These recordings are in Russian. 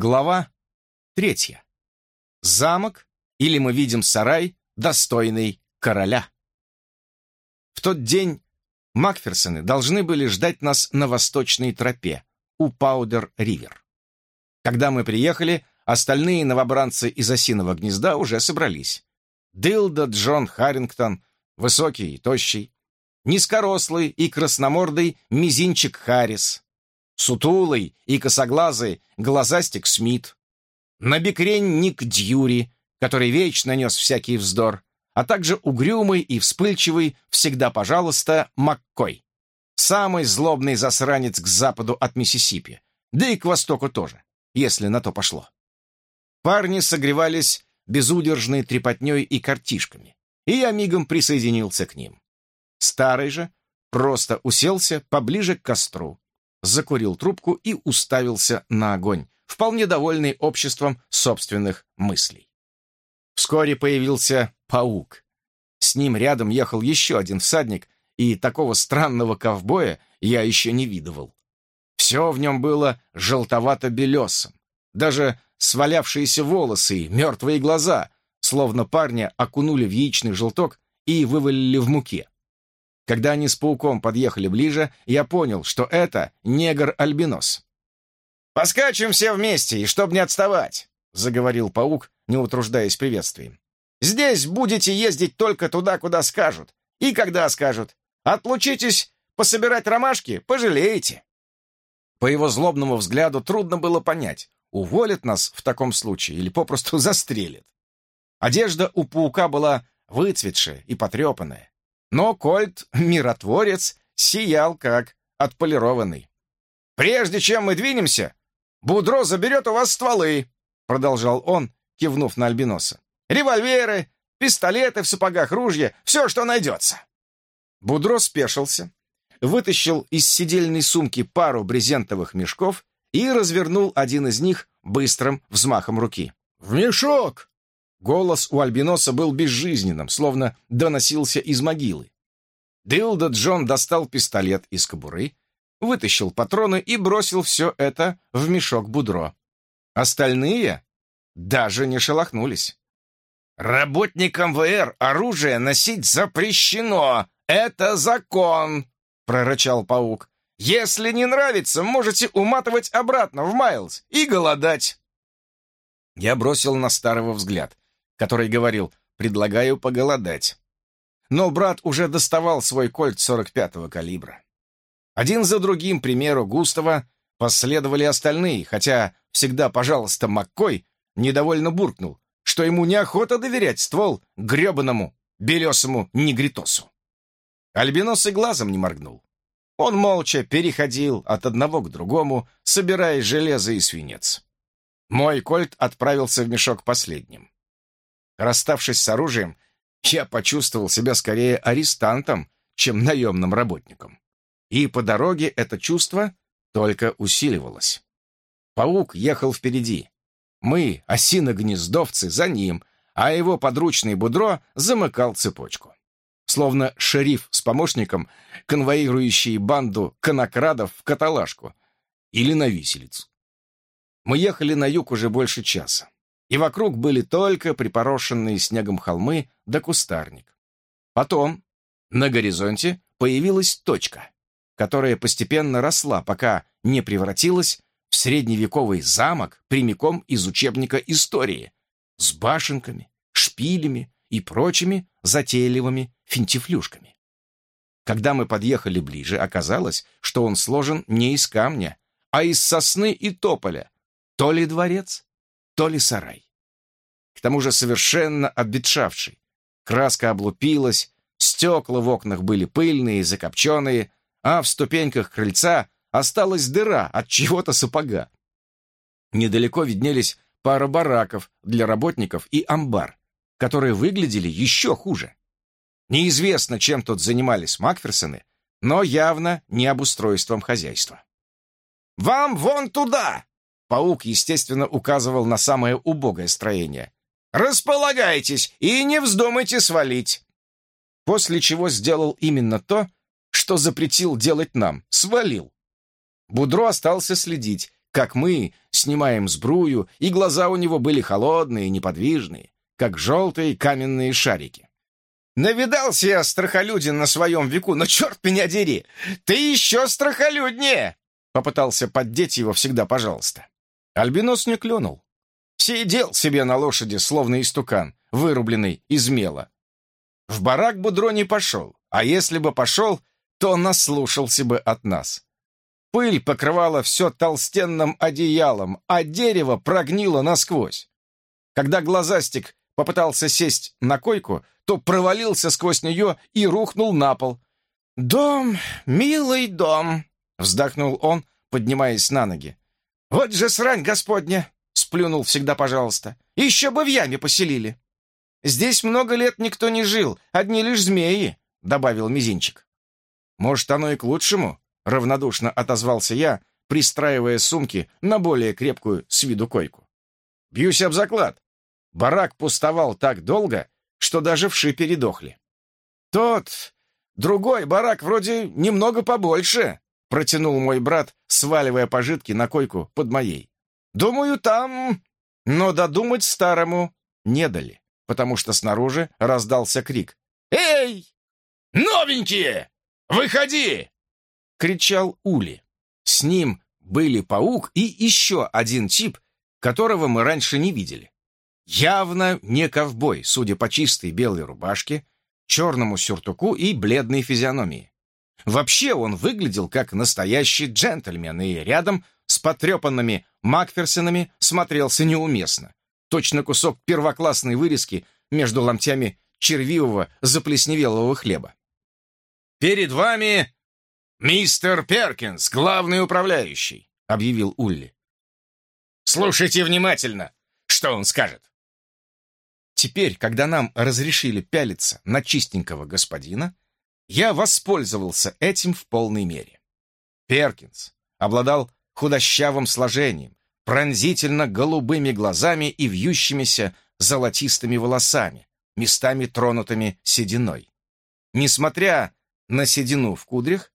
Глава третья. Замок или мы видим сарай, достойный короля. В тот день Макферсоны должны были ждать нас на восточной тропе у Паудер-Ривер. Когда мы приехали, остальные новобранцы из осиного гнезда уже собрались. Дилда Джон Харрингтон, высокий и тощий, низкорослый и красномордый мизинчик Харрис, сутулый и косоглазый глазастик Смит, набекрень Ник Дьюри, который вечно нес всякий вздор, а также угрюмый и вспыльчивый всегда, пожалуйста, Маккой, самый злобный засранец к западу от Миссисипи, да и к востоку тоже, если на то пошло. Парни согревались безудержной трепотней и картишками, и я мигом присоединился к ним. Старый же просто уселся поближе к костру, закурил трубку и уставился на огонь, вполне довольный обществом собственных мыслей. Вскоре появился паук. С ним рядом ехал еще один всадник, и такого странного ковбоя я еще не видывал. Все в нем было желтовато-белесым. Даже свалявшиеся волосы и мертвые глаза, словно парня окунули в яичный желток и вывалили в муке. Когда они с пауком подъехали ближе, я понял, что это негр-альбинос. «Поскачем все вместе, и чтоб не отставать», — заговорил паук, не утруждаясь приветствием. «Здесь будете ездить только туда, куда скажут, и когда скажут. Отлучитесь пособирать ромашки, пожалеете». По его злобному взгляду трудно было понять, уволят нас в таком случае или попросту застрелят. Одежда у паука была выцветшая и потрепанная, но Кольт, миротворец, сиял как отполированный. «Прежде чем мы двинемся, Будро заберет у вас стволы», — продолжал он, кивнув на Альбиноса. «Револьверы, пистолеты в сапогах, ружья, все, что найдется». Будро спешился, вытащил из сидельной сумки пару брезентовых мешков и развернул один из них быстрым взмахом руки. «В мешок!» Голос у Альбиноса был безжизненным, словно доносился из могилы. Дилда Джон достал пистолет из кобуры, вытащил патроны и бросил все это в мешок Будро. Остальные даже не шелохнулись. «Работникам ВР оружие носить запрещено! Это закон!» — прорычал паук. «Если не нравится, можете уматывать обратно в Майлз и голодать!» Я бросил на старого взгляд, который говорил «предлагаю поголодать». Но брат уже доставал свой кольт 45-го калибра. Один за другим примеру Густава последовали остальные, хотя всегда, пожалуйста, Маккой недовольно буркнул, что ему неохота доверять ствол гребаному белесому негритосу. Альбинос и глазом не моргнул. Он молча переходил от одного к другому, собирая железо и свинец. Мой кольт отправился в мешок последним. Расставшись с оружием, я почувствовал себя скорее арестантом, чем наемным работником. И по дороге это чувство только усиливалось. Паук ехал впереди. Мы, осино-гнездовцы, за ним, а его подручный Будро замыкал цепочку. Словно шериф с помощником, конвоирующий банду конокрадов в каталажку или на виселицу. Мы ехали на юг уже больше часа и вокруг были только припорошенные снегом холмы да кустарник. Потом на горизонте появилась точка, которая постепенно росла, пока не превратилась в средневековый замок прямиком из учебника истории с башенками, шпилями и прочими затейливыми финтифлюшками. Когда мы подъехали ближе, оказалось, что он сложен не из камня, а из сосны и тополя, то ли дворец, то ли сарай. К тому же совершенно обветшавший. Краска облупилась, стекла в окнах были пыльные, закопченные, а в ступеньках крыльца осталась дыра от чего-то сапога. Недалеко виднелись пара бараков для работников и амбар, которые выглядели еще хуже. Неизвестно, чем тут занимались Макферсоны, но явно не обустройством хозяйства. «Вам вон туда!» Паук, естественно, указывал на самое убогое строение. «Располагайтесь и не вздумайте свалить!» После чего сделал именно то, что запретил делать нам, свалил. Будро остался следить, как мы снимаем сбрую, и глаза у него были холодные, неподвижные, как желтые каменные шарики. «Навидался я страхолюдин на своем веку, но черт меня дери! Ты еще страхолюднее!» Попытался поддеть его всегда пожалуйста. Альбинос не клюнул. Сидел себе на лошади, словно истукан, вырубленный из мела. В барак Будро не пошел, а если бы пошел, то наслушался бы от нас. Пыль покрывала все толстенным одеялом, а дерево прогнило насквозь. Когда глазастик попытался сесть на койку, то провалился сквозь нее и рухнул на пол. «Дом, милый дом!» — вздохнул он, поднимаясь на ноги. «Вот же срань господня!» — сплюнул всегда пожалуйста. «Еще бы в яме поселили!» «Здесь много лет никто не жил, одни лишь змеи», — добавил мизинчик. «Может, оно и к лучшему?» — равнодушно отозвался я, пристраивая сумки на более крепкую с виду койку. «Бьюсь об заклад. Барак пустовал так долго, что даже вши передохли. «Тот, другой барак вроде немного побольше», — протянул мой брат, сваливая пожитки на койку под моей. «Думаю, там...» Но додумать старому не дали, потому что снаружи раздался крик. «Эй, новенькие, выходи!» — кричал Ули. С ним были паук и еще один тип, которого мы раньше не видели. Явно не ковбой, судя по чистой белой рубашке, черному сюртуку и бледной физиономии. Вообще он выглядел как настоящий джентльмен и рядом с потрепанными Макферсонами смотрелся неуместно. Точно кусок первоклассной вырезки между ломтями червивого заплесневелого хлеба. «Перед вами мистер Перкинс, главный управляющий», — объявил Улли. «Слушайте внимательно, что он скажет. Теперь, когда нам разрешили пялиться на чистенького господина, я воспользовался этим в полной мере. Перкинс обладал худощавым сложением, пронзительно голубыми глазами и вьющимися золотистыми волосами, местами тронутыми сединой. Несмотря на седину в кудрях,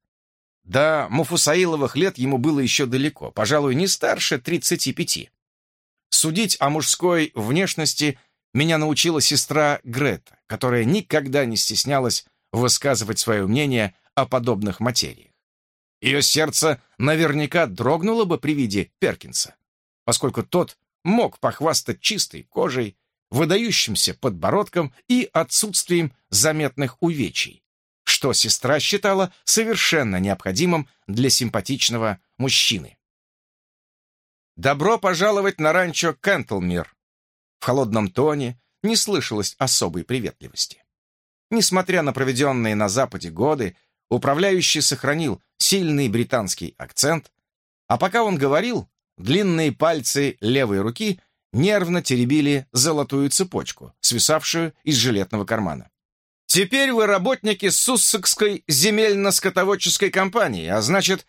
до Муфусаиловых лет ему было еще далеко, пожалуй, не старше 35. Судить о мужской внешности – меня научила сестра Грета, которая никогда не стеснялась высказывать свое мнение о подобных материях. Ее сердце наверняка дрогнуло бы при виде Перкинса, поскольку тот мог похвастать чистой кожей, выдающимся подбородком и отсутствием заметных увечий, что сестра считала совершенно необходимым для симпатичного мужчины. «Добро пожаловать на ранчо Кентлмир», в холодном тоне не слышалось особой приветливости. Несмотря на проведенные на Западе годы, управляющий сохранил сильный британский акцент, а пока он говорил, длинные пальцы левой руки нервно теребили золотую цепочку, свисавшую из жилетного кармана. «Теперь вы работники Суссекской земельно-скотоводческой компании, а значит,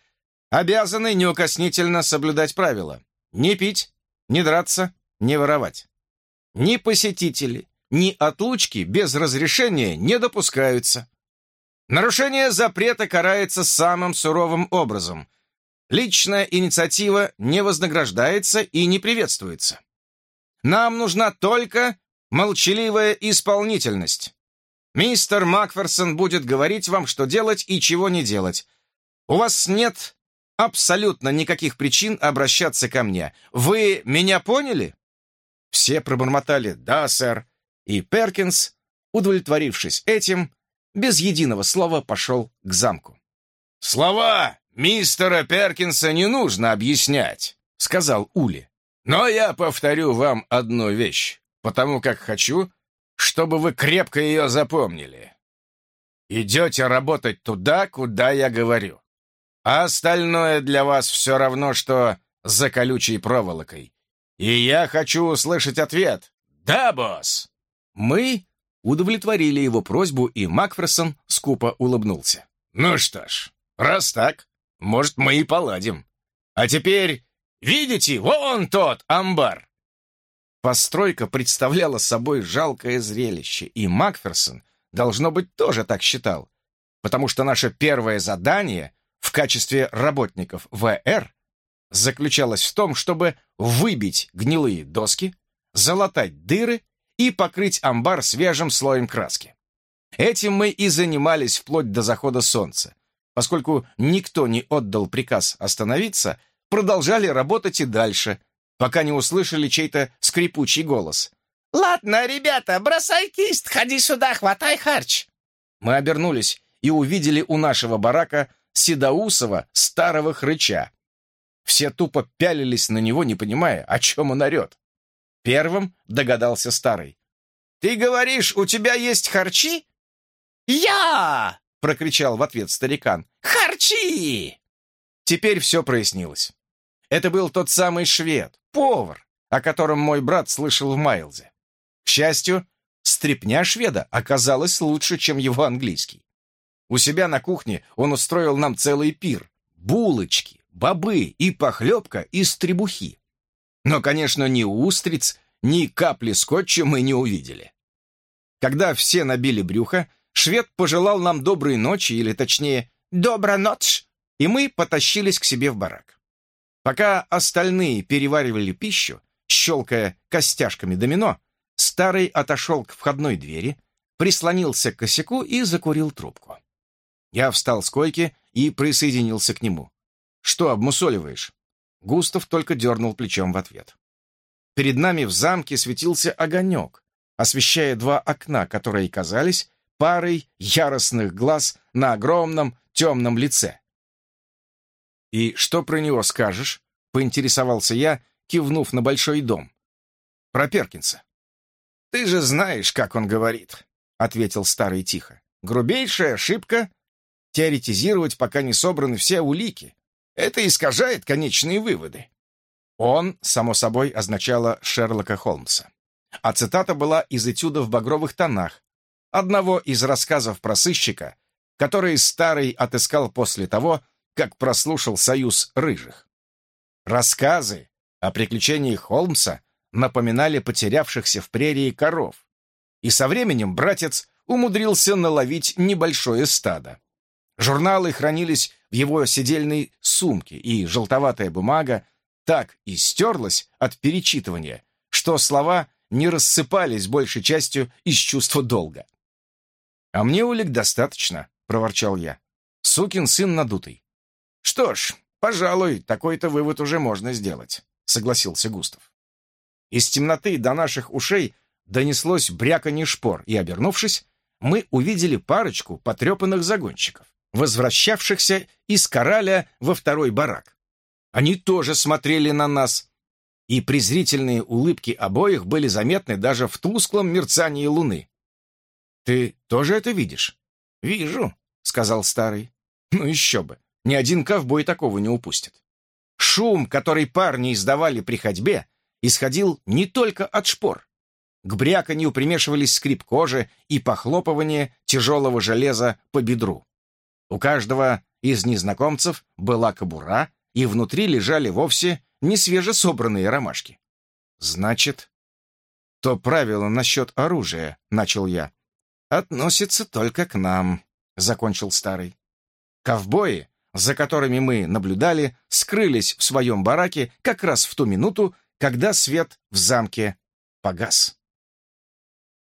обязаны неукоснительно соблюдать правила. Не пить, не драться, не воровать. Ни посетители, ни отлучки без разрешения не допускаются. Нарушение запрета карается самым суровым образом. Личная инициатива не вознаграждается и не приветствуется. Нам нужна только молчаливая исполнительность. Мистер Макферсон будет говорить вам, что делать и чего не делать. У вас нет абсолютно никаких причин обращаться ко мне. Вы меня поняли? Все пробормотали «Да, сэр», и Перкинс, удовлетворившись этим, без единого слова пошел к замку. «Слова мистера Перкинса не нужно объяснять», — сказал Ули. «Но я повторю вам одну вещь, потому как хочу, чтобы вы крепко ее запомнили. Идете работать туда, куда я говорю. А остальное для вас все равно, что за колючей проволокой. И я хочу услышать ответ. «Да, босс!» Мы удовлетворили его просьбу, и Макферсон скупо улыбнулся. «Ну что ж, раз так, может, мы и поладим. А теперь, видите, вон тот амбар!» Постройка представляла собой жалкое зрелище, и Макферсон, должно быть, тоже так считал, потому что наше первое задание в качестве работников ВР заключалась в том, чтобы выбить гнилые доски, залатать дыры и покрыть амбар свежим слоем краски. Этим мы и занимались вплоть до захода солнца. Поскольку никто не отдал приказ остановиться, продолжали работать и дальше, пока не услышали чей-то скрипучий голос. «Ладно, ребята, бросай кисть, ходи сюда, хватай харч!» Мы обернулись и увидели у нашего барака седоусого старого хрыча. Все тупо пялились на него, не понимая, о чем он орет. Первым догадался старый. «Ты говоришь, у тебя есть харчи?» «Я!» — прокричал в ответ старикан. «Харчи!» Теперь все прояснилось. Это был тот самый швед, повар, о котором мой брат слышал в Майлзе. К счастью, стряпня шведа оказалась лучше, чем его английский. У себя на кухне он устроил нам целый пир. Булочки, бобы и похлебка из требухи. Но, конечно, ни устриц, ни капли скотча мы не увидели. Когда все набили брюхо, швед пожелал нам доброй ночи, или точнее, «добра ночь», и мы потащились к себе в барак. Пока остальные переваривали пищу, щелкая костяшками домино, старый отошел к входной двери, прислонился к косяку и закурил трубку. Я встал с койки и присоединился к нему. «Что обмусоливаешь?» Густав только дернул плечом в ответ. Перед нами в замке светился огонек, освещая два окна, которые казались парой яростных глаз на огромном темном лице. «И что про него скажешь?» — поинтересовался я, кивнув на большой дом. «Про Перкинса». «Ты же знаешь, как он говорит», — ответил старый тихо. «Грубейшая ошибка — теоретизировать, пока не собраны все улики. Это искажает конечные выводы. Он, само собой, означало Шерлока Холмса. А цитата была из этюда в багровых тонах, одного из рассказов про сыщика, который старый отыскал после того, как прослушал «Союз рыжих». Рассказы о приключениях Холмса напоминали потерявшихся в прерии коров, и со временем братец умудрился наловить небольшое стадо. Журналы хранились его сидельной сумке, и желтоватая бумага так истерлась от перечитывания, что слова не рассыпались большей частью из чувства долга. «А мне улик достаточно», — проворчал я. «Сукин сын надутый». «Что ж, пожалуй, такой-то вывод уже можно сделать», — согласился Густав. Из темноты до наших ушей донеслось бряканье шпор, и, обернувшись, мы увидели парочку потрепанных загонщиков возвращавшихся из Кораля во второй барак. Они тоже смотрели на нас, и презрительные улыбки обоих были заметны даже в тусклом мерцании луны. «Ты тоже это видишь?» «Вижу», — сказал старый. «Ну еще бы, ни один ковбой такого не упустит». Шум, который парни издавали при ходьбе, исходил не только от шпор. К бряканью примешивались скрип кожи и похлопывание тяжелого железа по бедру. У каждого из незнакомцев была кобура, и внутри лежали вовсе не свежесобранные ромашки. «Значит, то правило насчет оружия», — начал я, — «относится только к нам», — закончил старый. Ковбои, за которыми мы наблюдали, скрылись в своем бараке как раз в ту минуту, когда свет в замке погас.